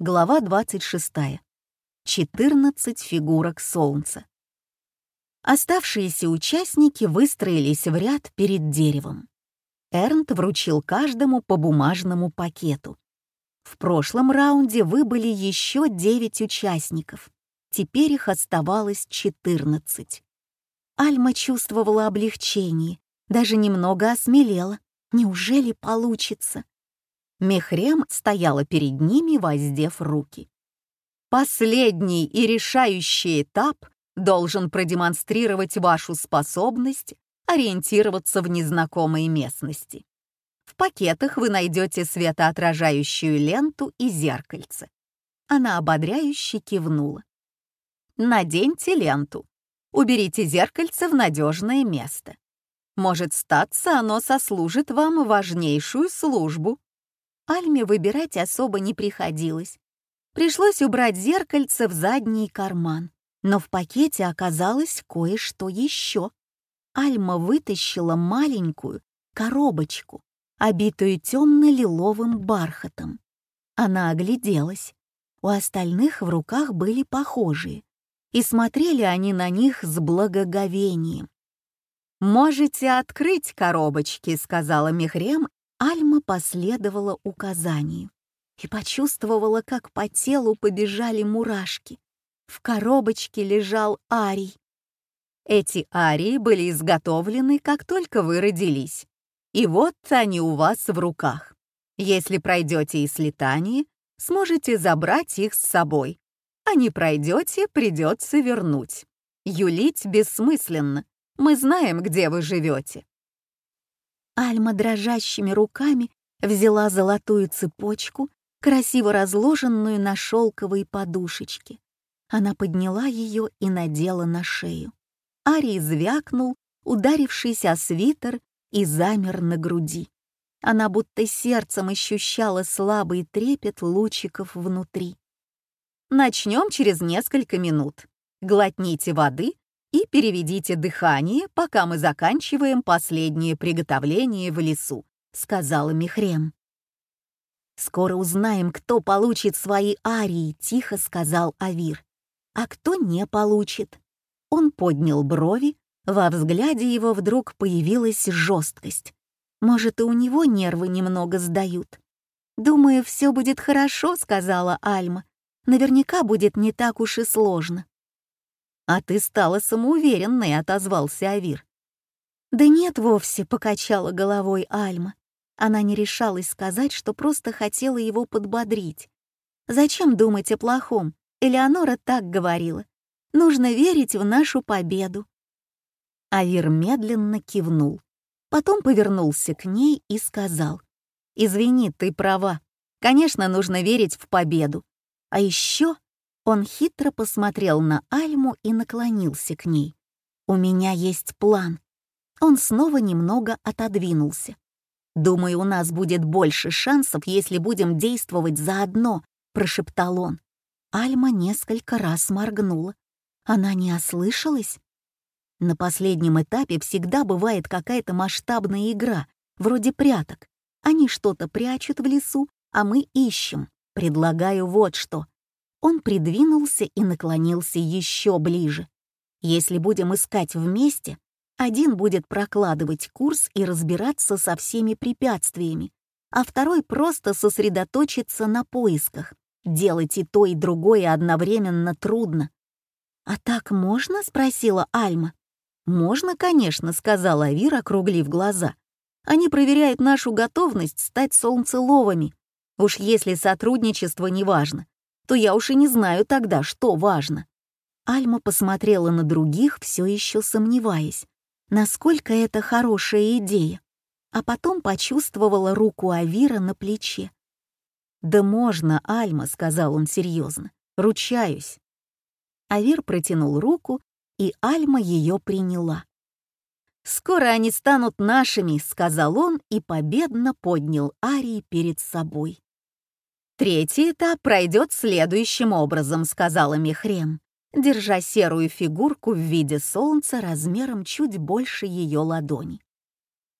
Глава 26. 14 фигурок солнца. Оставшиеся участники выстроились в ряд перед деревом. Эрнт вручил каждому по бумажному пакету. В прошлом раунде выбыли еще 9 участников. Теперь их оставалось 14. Альма чувствовала облегчение, даже немного осмелела. Неужели получится? Мехрем стояла перед ними, воздев руки. Последний и решающий этап должен продемонстрировать вашу способность ориентироваться в незнакомой местности. В пакетах вы найдете светоотражающую ленту и зеркальце. Она ободряюще кивнула. Наденьте ленту. Уберите зеркальце в надежное место. Может статься, оно сослужит вам важнейшую службу. Альме выбирать особо не приходилось. Пришлось убрать зеркальце в задний карман, но в пакете оказалось кое-что еще. Альма вытащила маленькую коробочку, обитую темно-лиловым бархатом. Она огляделась. У остальных в руках были похожие, и смотрели они на них с благоговением. «Можете открыть коробочки», — сказала Мехрем Альма последовала указанию и почувствовала, как по телу побежали мурашки. В коробочке лежал арий. Эти арии были изготовлены, как только вы родились. И вот они у вас в руках. Если пройдете слетание, сможете забрать их с собой. А не пройдете, придется вернуть. Юлить бессмысленно. Мы знаем, где вы живете. Альма дрожащими руками взяла золотую цепочку, красиво разложенную на шелковой подушечке. Она подняла ее и надела на шею. Арий звякнул, ударившись о свитер, и замер на груди. Она будто сердцем ощущала слабый трепет лучиков внутри. «Начнем через несколько минут. Глотните воды и переведите дыхание, пока мы заканчиваем последнее приготовление в лесу», — сказала Михрем. «Скоро узнаем, кто получит свои арии», — тихо сказал Авир. «А кто не получит?» Он поднял брови, во взгляде его вдруг появилась жесткость. Может, и у него нервы немного сдают. «Думаю, все будет хорошо», — сказала Альма. «Наверняка будет не так уж и сложно». «А ты стала самоуверенной», — отозвался Авир. «Да нет вовсе», — покачала головой Альма. Она не решалась сказать, что просто хотела его подбодрить. «Зачем думать о плохом? Элеонора так говорила. Нужно верить в нашу победу». Авир медленно кивнул. Потом повернулся к ней и сказал. «Извини, ты права. Конечно, нужно верить в победу. А еще он хитро посмотрел на Альму и наклонился к ней. «У меня есть план». Он снова немного отодвинулся. «Думаю, у нас будет больше шансов, если будем действовать заодно», — прошептал он. Альма несколько раз моргнула. Она не ослышалась? На последнем этапе всегда бывает какая-то масштабная игра, вроде пряток. Они что-то прячут в лесу, а мы ищем. Предлагаю вот что. Он придвинулся и наклонился еще ближе. Если будем искать вместе, один будет прокладывать курс и разбираться со всеми препятствиями, а второй просто сосредоточится на поисках. Делать и то, и другое одновременно трудно. «А так можно?» — спросила Альма. «Можно, конечно», — сказала Авир, округлив глаза. «Они проверяют нашу готовность стать солнцеловами. Уж если сотрудничество не важно, то я уж и не знаю тогда, что важно. Альма посмотрела на других, все еще сомневаясь, насколько это хорошая идея, а потом почувствовала руку Авира на плече. «Да можно, Альма», — сказал он серьезно, — «ручаюсь». Авир протянул руку, и Альма ее приняла. «Скоро они станут нашими», — сказал он и победно поднял Арии перед собой. «Третий этап пройдет следующим образом», — сказала Мехрем, держа серую фигурку в виде солнца размером чуть больше ее ладони.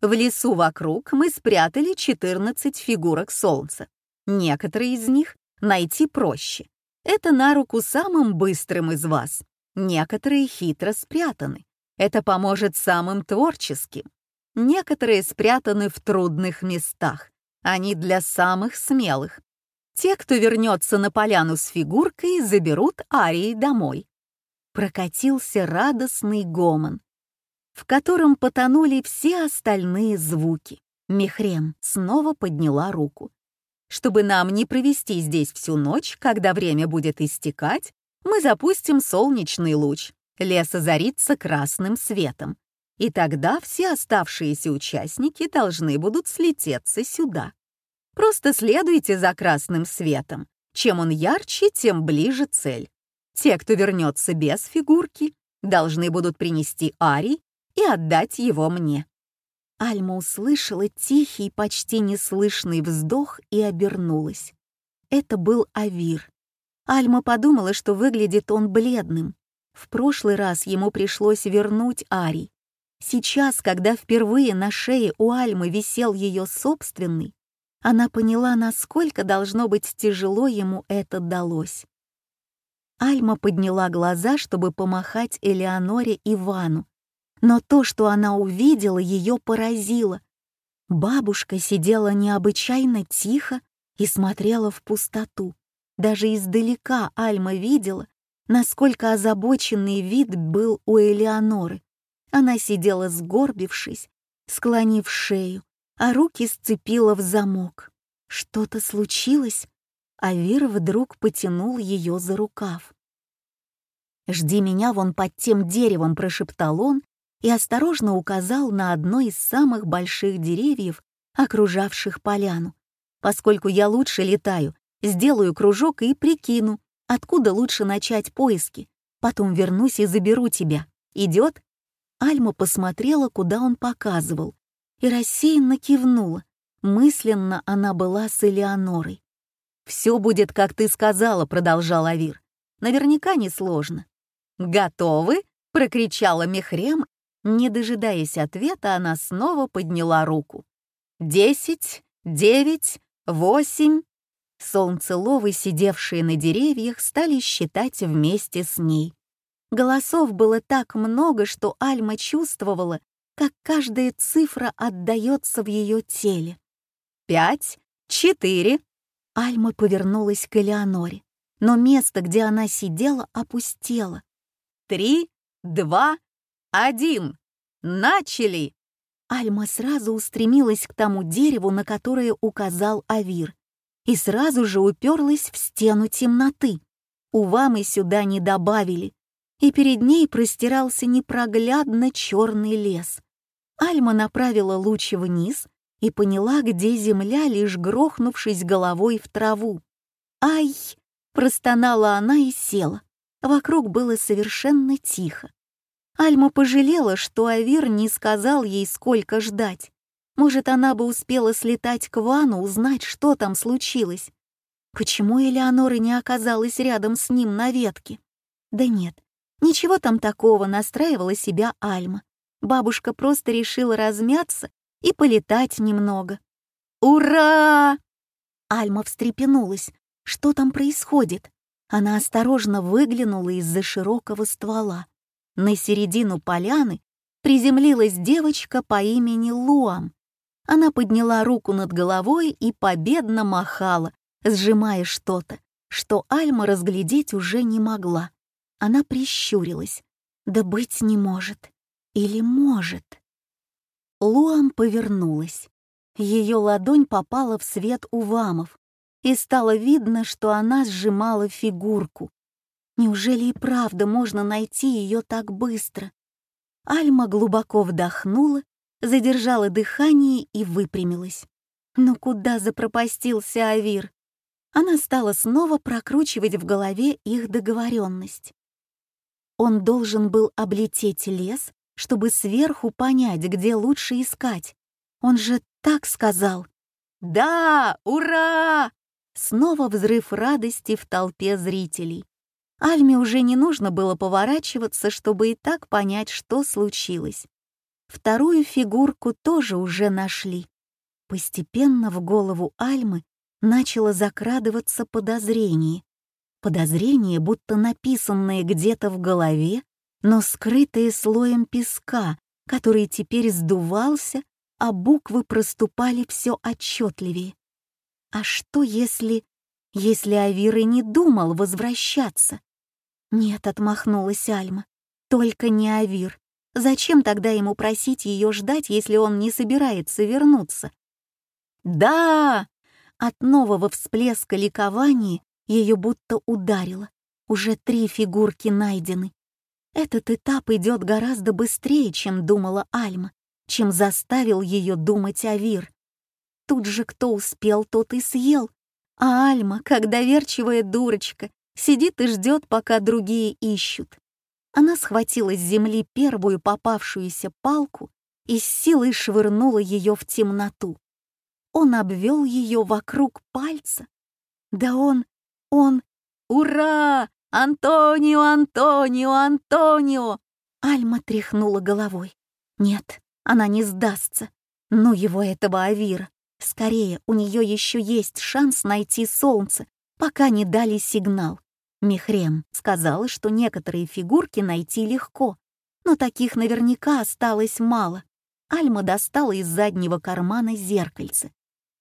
В лесу вокруг мы спрятали 14 фигурок солнца. Некоторые из них найти проще. Это на руку самым быстрым из вас. Некоторые хитро спрятаны. Это поможет самым творческим. Некоторые спрятаны в трудных местах. Они для самых смелых. Те, кто вернется на поляну с фигуркой, заберут Арии домой. Прокатился радостный гомон, в котором потонули все остальные звуки. Мехрем снова подняла руку. Чтобы нам не провести здесь всю ночь, когда время будет истекать, мы запустим солнечный луч. Лес озарится красным светом. И тогда все оставшиеся участники должны будут слететься сюда. Просто следуйте за красным светом. Чем он ярче, тем ближе цель. Те, кто вернется без фигурки, должны будут принести Ари и отдать его мне. Альма услышала тихий, почти неслышный вздох и обернулась. Это был Авир. Альма подумала, что выглядит он бледным. В прошлый раз ему пришлось вернуть Ари. Сейчас, когда впервые на шее у Альмы висел ее собственный, она поняла, насколько должно быть тяжело ему это далось. Альма подняла глаза, чтобы помахать Элеоноре Ивану, но то, что она увидела, ее поразило. Бабушка сидела необычайно тихо и смотрела в пустоту. Даже издалека Альма видела, насколько озабоченный вид был у Элеоноры. Она сидела сгорбившись, склонив шею, а руки сцепила в замок. Что-то случилось, а Вир вдруг потянул ее за рукав. «Жди меня вон под тем деревом», — прошептал он и осторожно указал на одно из самых больших деревьев, окружавших поляну. «Поскольку я лучше летаю, сделаю кружок и прикину, откуда лучше начать поиски. Потом вернусь и заберу тебя. Идет?» Альма посмотрела, куда он показывал, и рассеянно кивнула. Мысленно она была с Элеонорой. «Все будет, как ты сказала», — продолжал Авир. «Наверняка несложно». «Готовы?» — прокричала Мехрем не дожидаясь ответа, она снова подняла руку. «Десять, девять, восемь...» Солнцеловы, сидевшие на деревьях, стали считать вместе с ней. Голосов было так много, что Альма чувствовала, как каждая цифра отдается в ее теле. «Пять, четыре...» Альма повернулась к Элеоноре, но место, где она сидела, опустело. «Три, два, один! Начали!» Альма сразу устремилась к тому дереву, на которое указал Авир, и сразу же уперлась в стену темноты. Увамы сюда не добавили, и перед ней простирался непроглядно черный лес. Альма направила луч вниз и поняла, где земля, лишь грохнувшись головой в траву. «Ай!» — простонала она и села. Вокруг было совершенно тихо. Альма пожалела, что Авир не сказал ей, сколько ждать. Может, она бы успела слетать к Вану, узнать, что там случилось. Почему Элеонора не оказалась рядом с ним на ветке? Да нет, ничего там такого, настраивала себя Альма. Бабушка просто решила размяться и полетать немного. «Ура!» Альма встрепенулась. Что там происходит? Она осторожно выглянула из-за широкого ствола. На середину поляны приземлилась девочка по имени Луам. Она подняла руку над головой и победно махала, сжимая что-то, что Альма разглядеть уже не могла. Она прищурилась. Да быть не может. Или может. Луам повернулась. Ее ладонь попала в свет увамов, и стало видно, что она сжимала фигурку, Неужели и правда можно найти ее так быстро? Альма глубоко вдохнула, задержала дыхание и выпрямилась. Но куда запропастился Авир? Она стала снова прокручивать в голове их договоренность. Он должен был облететь лес, чтобы сверху понять, где лучше искать. Он же так сказал. «Да! Ура!» Снова взрыв радости в толпе зрителей. Альме уже не нужно было поворачиваться, чтобы и так понять, что случилось. Вторую фигурку тоже уже нашли. Постепенно в голову Альмы начало закрадываться подозрение. Подозрение, будто написанное где-то в голове, но скрытое слоем песка, который теперь сдувался, а буквы проступали все отчетливее. А что если... если Авир и не думал возвращаться? Нет, отмахнулась Альма. Только не Авир. Зачем тогда ему просить ее ждать, если он не собирается вернуться? Да! От нового всплеска ликования ее будто ударило. Уже три фигурки найдены. Этот этап идет гораздо быстрее, чем думала Альма, чем заставил ее думать Авир. Тут же кто успел, тот и съел. А Альма, как доверчивая дурочка, сидит и ждет, пока другие ищут. Она схватила с земли первую попавшуюся палку и с силой швырнула ее в темноту. Он обвел ее вокруг пальца. Да он, он... «Ура! Антонио, Антонио, Антонио!» Альма тряхнула головой. Нет, она не сдастся. Ну его этого Авира. Скорее, у нее еще есть шанс найти солнце, пока не дали сигнал. Михрем сказала, что некоторые фигурки найти легко, но таких наверняка осталось мало. Альма достала из заднего кармана зеркальце.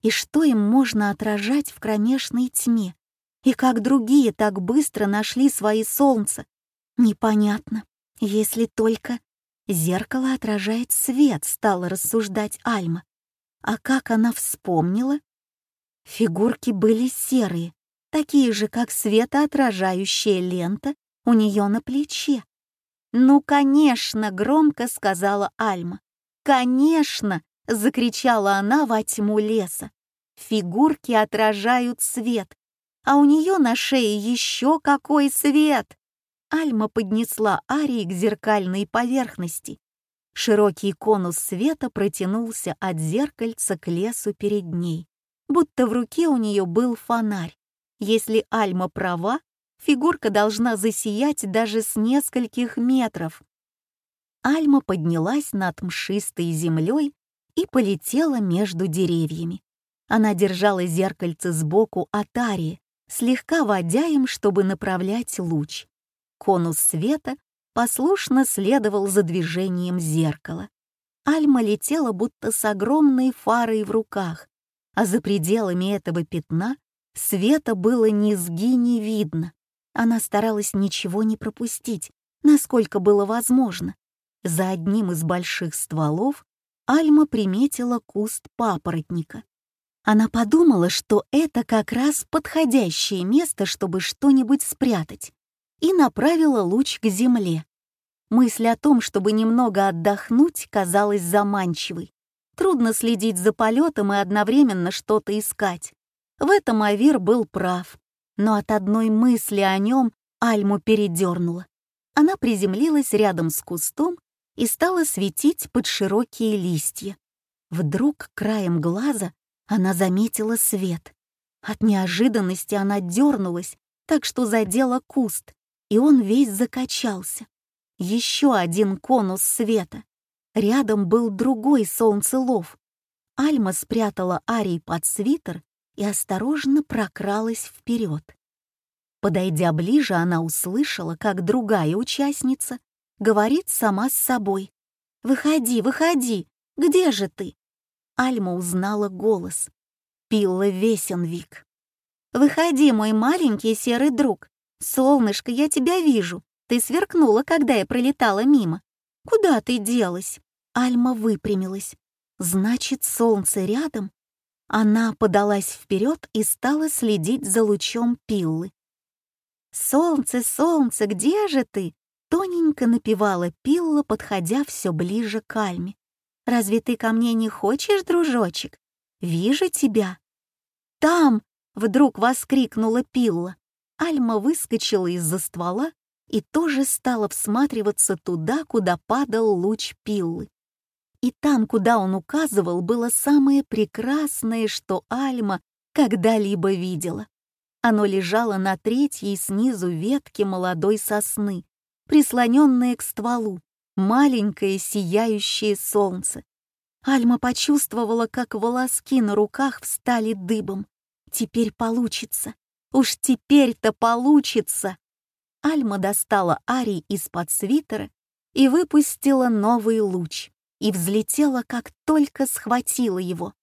И что им можно отражать в кромешной тьме? И как другие так быстро нашли свои солнца? Непонятно, если только зеркало отражает свет, стала рассуждать Альма. А как она вспомнила? Фигурки были серые, такие же, как светоотражающая лента у нее на плече. «Ну, конечно!» — громко сказала Альма. «Конечно!» — закричала она во тьму леса. «Фигурки отражают свет, а у нее на шее еще какой свет!» Альма поднесла Арии к зеркальной поверхности. Широкий конус света протянулся от зеркальца к лесу перед ней, будто в руке у нее был фонарь. Если Альма права, фигурка должна засиять даже с нескольких метров. Альма поднялась над мшистой землей и полетела между деревьями. Она держала зеркальце сбоку от Арии, слегка водя им, чтобы направлять луч. Конус света послушно следовал за движением зеркала. Альма летела будто с огромной фарой в руках, а за пределами этого пятна Света было низги не видно. Она старалась ничего не пропустить, насколько было возможно. За одним из больших стволов Альма приметила куст папоротника. Она подумала, что это как раз подходящее место, чтобы что-нибудь спрятать, и направила луч к земле. Мысль о том, чтобы немного отдохнуть, казалась заманчивой. Трудно следить за полетом и одновременно что-то искать. В этом Авир был прав, но от одной мысли о нем Альму передернула. Она приземлилась рядом с кустом и стала светить под широкие листья. Вдруг краем глаза она заметила свет. От неожиданности она дернулась, так что задела куст, и он весь закачался. Еще один конус света. Рядом был другой солнцелов. Альма спрятала Арий под свитер и осторожно прокралась вперед. Подойдя ближе, она услышала, как другая участница говорит сама с собой. «Выходи, выходи! Где же ты?» Альма узнала голос. Пилла Весенвик. «Выходи, мой маленький серый друг. Солнышко, я тебя вижу. Ты сверкнула, когда я пролетала мимо. Куда ты делась?» Альма выпрямилась. «Значит, солнце рядом?» Она подалась вперед и стала следить за лучом пиллы. «Солнце, солнце, где же ты?» Тоненько напевала пилла, подходя все ближе к Альме. «Разве ты ко мне не хочешь, дружочек? Вижу тебя!» «Там!» — вдруг воскликнула пилла. Альма выскочила из-за ствола и тоже стала всматриваться туда, куда падал луч пиллы. И там, куда он указывал, было самое прекрасное, что Альма когда-либо видела. Оно лежало на третьей снизу ветке молодой сосны, прислоненное к стволу, маленькое сияющее солнце. Альма почувствовала, как волоски на руках встали дыбом. Теперь получится. Уж теперь-то получится. Альма достала Ари из-под свитера и выпустила новый луч, и взлетела, как только схватила его.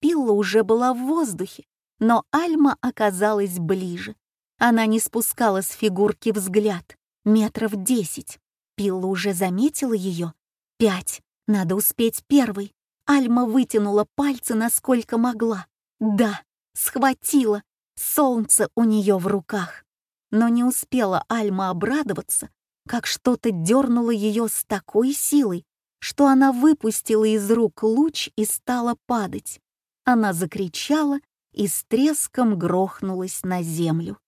Пилла уже была в воздухе, но Альма оказалась ближе. Она не спускала с фигурки взгляд, метров десять. Пилла уже заметила ее. Пять. Надо успеть первой. Альма вытянула пальцы, насколько могла. Да, схватила. Солнце у нее в руках. Но не успела Альма обрадоваться, как что-то дернуло ее с такой силой, что она выпустила из рук луч и стала падать. Она закричала и с треском грохнулась на землю.